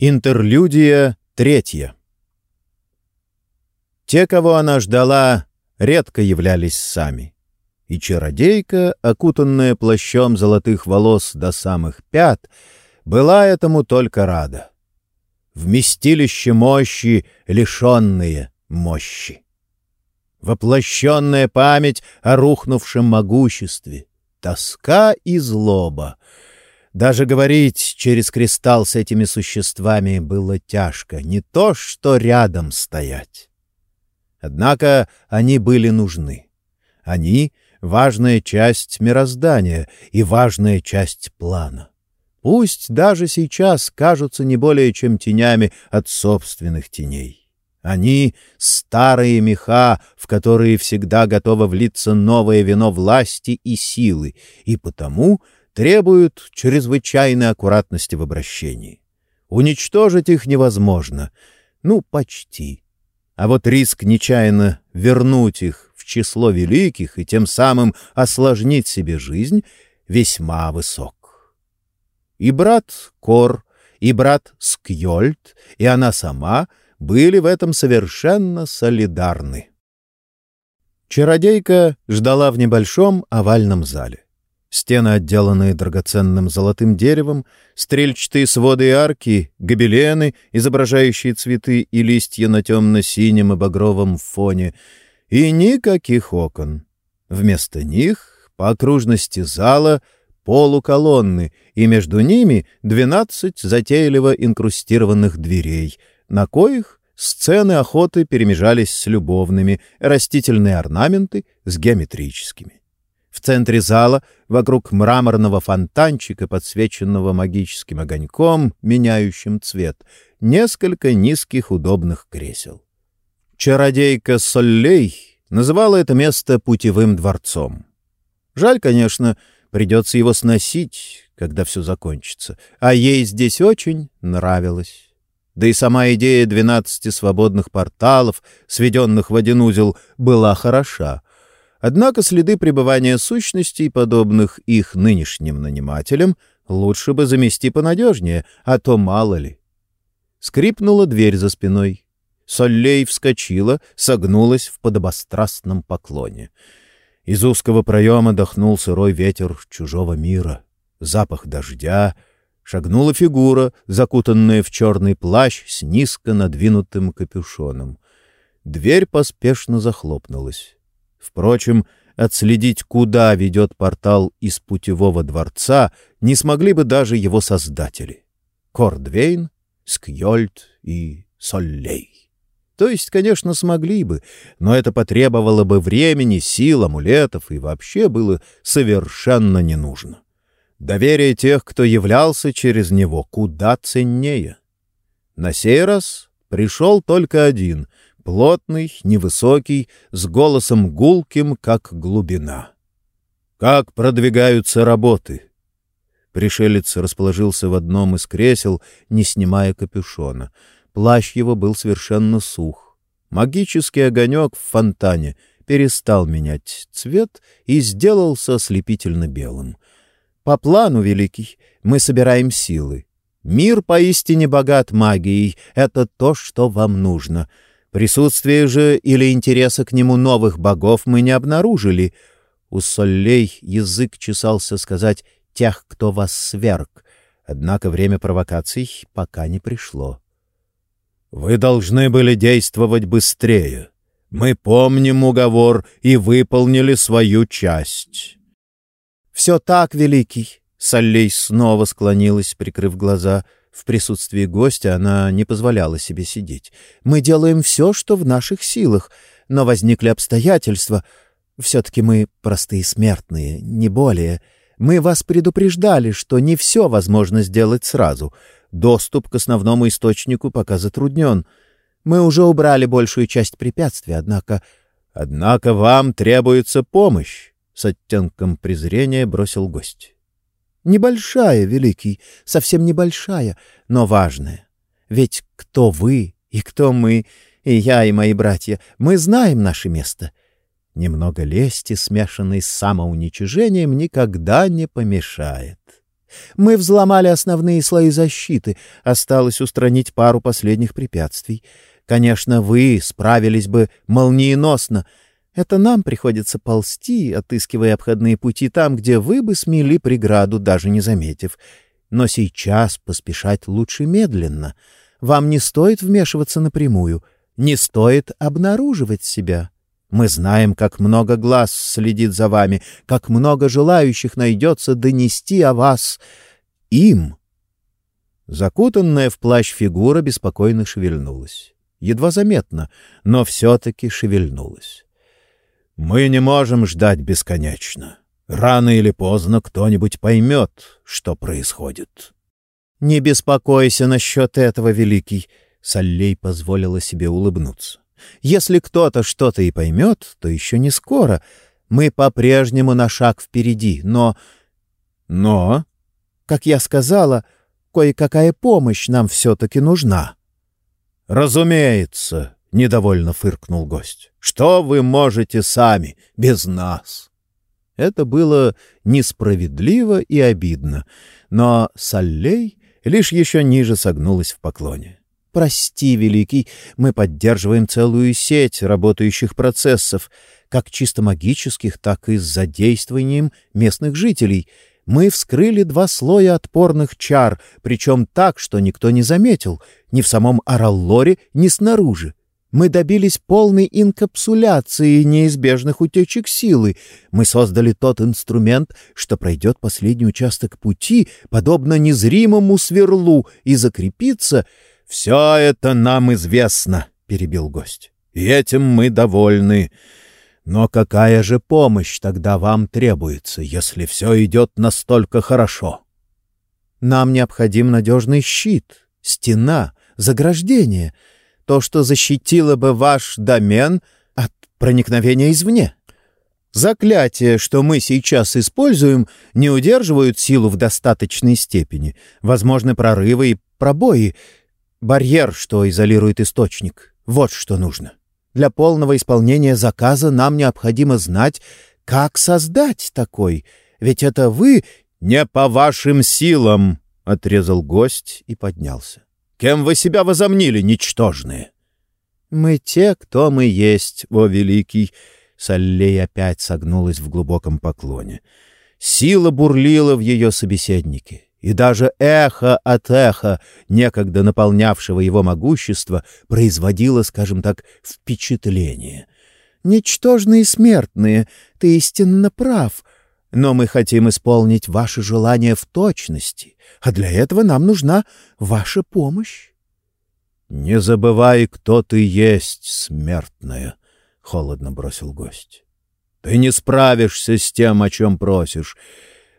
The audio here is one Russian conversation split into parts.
Интерлюдия третья. Те, кого она ждала, редко являлись сами. И чародейка, окутанная плащом золотых волос до самых пят, была этому только рада. Вместилище мощи, лишенные мощи. Воплощенная память о рухнувшем могуществе, тоска и злоба — даже говорить через кристалл с этими существами было тяжко, не то что рядом стоять. Однако они были нужны. Они — важная часть мироздания и важная часть плана. Пусть даже сейчас кажутся не более чем тенями от собственных теней. Они — старые меха, в которые всегда готово влиться новое вино власти и силы, и потому — требуют чрезвычайной аккуратности в обращении. Уничтожить их невозможно. Ну, почти. А вот риск нечаянно вернуть их в число великих и тем самым осложнить себе жизнь весьма высок. И брат Кор, и брат Скьольд, и она сама были в этом совершенно солидарны. Чародейка ждала в небольшом овальном зале. Стены, отделанные драгоценным золотым деревом, стрельчатые своды и арки, гобелены, изображающие цветы и листья на темно-синем и багровом фоне, и никаких окон. Вместо них по окружности зала полуколонны, и между ними двенадцать затейливо инкрустированных дверей, на коих сцены охоты перемежались с любовными, растительные орнаменты с геометрическими. В центре зала, вокруг мраморного фонтанчика, подсвеченного магическим огоньком, меняющим цвет, несколько низких удобных кресел. Чародейка Соллей называла это место путевым дворцом. Жаль, конечно, придется его сносить, когда все закончится, а ей здесь очень нравилось. Да и сама идея двенадцати свободных порталов, сведенных в один узел, была хороша — Однако следы пребывания сущностей, подобных их нынешним нанимателям, лучше бы замести понадежнее, а то мало ли. Скрипнула дверь за спиной. Соллей вскочила, согнулась в подобострастном поклоне. Из узкого проема дохнул сырой ветер чужого мира, запах дождя. Шагнула фигура, закутанная в черный плащ с низко надвинутым капюшоном. Дверь поспешно захлопнулась. Впрочем, отследить, куда ведет портал из путевого дворца, не смогли бы даже его создатели — Кордвейн, Скьольд и Соллей. То есть, конечно, смогли бы, но это потребовало бы времени, сил, амулетов и вообще было совершенно не нужно. Доверие тех, кто являлся через него, куда ценнее. На сей раз пришел только один — плотный, невысокий, с голосом гулким, как глубина. «Как продвигаются работы?» Пришелец расположился в одном из кресел, не снимая капюшона. Плащ его был совершенно сух. Магический огонек в фонтане перестал менять цвет и сделался ослепительно белым. «По плану, Великий, мы собираем силы. Мир поистине богат магией, это то, что вам нужно». Присутствие же или интереса к нему новых богов мы не обнаружили. У Соллей язык чесался сказать «тех, кто вас сверг», однако время провокаций пока не пришло. «Вы должны были действовать быстрее. Мы помним уговор и выполнили свою часть». «Все так, Великий!» — Соллей снова склонилась, прикрыв глаза — в присутствии гостя она не позволяла себе сидеть. «Мы делаем все, что в наших силах, но возникли обстоятельства. Все-таки мы простые смертные, не более. Мы вас предупреждали, что не все возможно сделать сразу. Доступ к основному источнику пока затруднен. Мы уже убрали большую часть препятствий, однако... Однако вам требуется помощь, — с оттенком презрения бросил гость. Небольшая, Великий, совсем небольшая, но важная. Ведь кто вы и кто мы, и я, и мои братья, мы знаем наше место. Немного лести, смешанной с самоуничижением, никогда не помешает. Мы взломали основные слои защиты, осталось устранить пару последних препятствий. Конечно, вы справились бы молниеносно. Это нам приходится ползти, отыскивая обходные пути там, где вы бы смели преграду, даже не заметив. Но сейчас поспешать лучше медленно. Вам не стоит вмешиваться напрямую, не стоит обнаруживать себя. Мы знаем, как много глаз следит за вами, как много желающих найдется донести о вас им. Закутанная в плащ фигура беспокойно шевельнулась. Едва заметно, но все-таки шевельнулась. «Мы не можем ждать бесконечно. Рано или поздно кто-нибудь поймет, что происходит». «Не беспокойся насчет этого, Великий», — Саллей позволила себе улыбнуться. Если кто-то что-то и поймет, то еще не скоро. Мы по-прежнему на шаг впереди, но... Но, как я сказала, кое-какая помощь нам все-таки нужна. «Разумеется», — недовольно фыркнул гость. «Что вы можете сами, без нас?» Это было несправедливо и обидно, но Саллей лишь еще ниже согнулась в поклоне. Прости, Великий, мы поддерживаем целую сеть работающих процессов, как чисто магических, так и с задействованием местных жителей. Мы вскрыли два слоя отпорных чар, причем так, что никто не заметил, ни в самом Араллоре, ни снаружи. Мы добились полной инкапсуляции неизбежных утечек силы. Мы создали тот инструмент, что пройдет последний участок пути, подобно незримому сверлу, и закрепится — «Все это нам известно», — перебил гость. «И этим мы довольны. Но какая же помощь тогда вам требуется, если все идет настолько хорошо?» «Нам необходим надежный щит, стена, заграждение, то, что защитило бы ваш домен от проникновения извне». Заклятия, что мы сейчас используем, не удерживают силу в достаточной степени. Возможны прорывы и пробои, Барьер, что изолирует источник. Вот что нужно. Для полного исполнения заказа нам необходимо знать, как создать такой. Ведь это вы... — Не по вашим силам, — отрезал гость и поднялся. — Кем вы себя возомнили, ничтожные? — Мы те, кто мы есть, о великий. Саллей опять согнулась в глубоком поклоне. Сила бурлила в ее собеседнике и даже эхо от эха, некогда наполнявшего его могущество, производило, скажем так, впечатление. «Ничтожные смертные, ты истинно прав, но мы хотим исполнить ваше желание в точности, а для этого нам нужна ваша помощь». «Не забывай, кто ты есть, смертная», — холодно бросил гость. «Ты не справишься с тем, о чем просишь»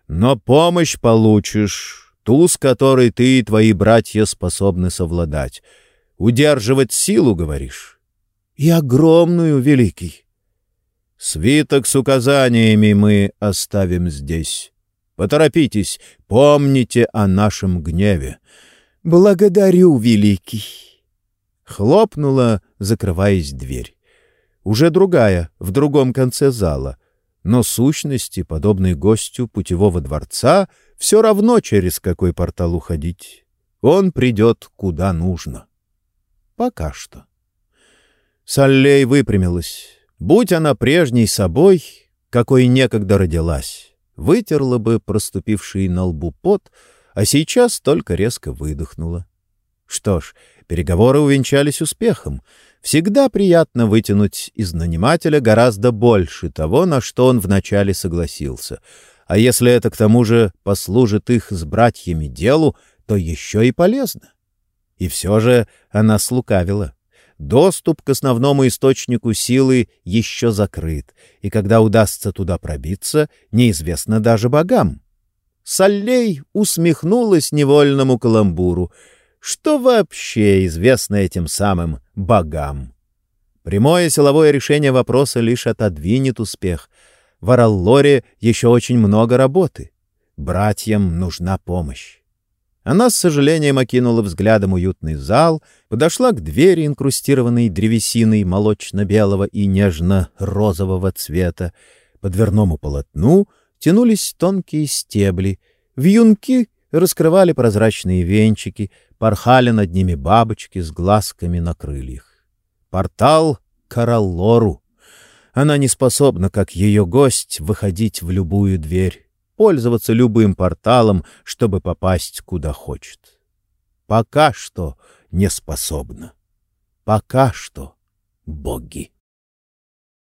Но помощь получишь, ту, с которой ты и твои братья способны совладать. Удерживать силу, говоришь? И огромную, великий. Свиток с указаниями мы оставим здесь. Поторопитесь, помните о нашем гневе. Благодарю, великий. Хлопнула, закрываясь дверь. Уже другая, в другом конце зала — но сущности, подобной гостю путевого дворца, все равно через какой портал уходить. Он придет куда нужно. Пока что. Саллей выпрямилась. Будь она прежней собой, какой некогда родилась, вытерла бы проступивший на лбу пот, а сейчас только резко выдохнула. Что ж, переговоры увенчались успехом — Всегда приятно вытянуть из нанимателя гораздо больше того, на что он вначале согласился. А если это к тому же послужит их с братьями делу, то еще и полезно. И все же она слукавила. Доступ к основному источнику силы еще закрыт, и когда удастся туда пробиться, неизвестно даже богам. Саллей усмехнулась невольному каламбуру — что вообще известно этим самым богам? Прямое силовое решение вопроса лишь отодвинет успех. В Араллоре еще очень много работы. Братьям нужна помощь. Она с сожалением окинула взглядом уютный зал, подошла к двери, инкрустированной древесиной молочно-белого и нежно-розового цвета. По дверному полотну тянулись тонкие стебли, Вьюнки раскрывали прозрачные венчики, порхали над ними бабочки с глазками на крыльях. Портал Караллору. Она не способна, как ее гость, выходить в любую дверь, пользоваться любым порталом, чтобы попасть куда хочет. Пока что не способна. Пока что боги.